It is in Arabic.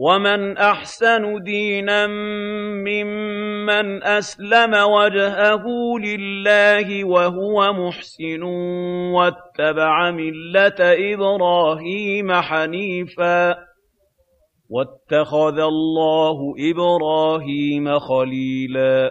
وَمَنْ أَحْسَنُ دِينًا مِّمَّنْ أَسْلَمَ وَجْهَهُ لِلَّهِ وَهُوَ مُحْسِنٌ وَاتَّبَعَ مِلَّةَ إِبْرَاهِيمَ حَنِيفًا ۗ وَاتَّخَذَ اللَّهُ إِبْرَاهِيمَ خَلِيلًا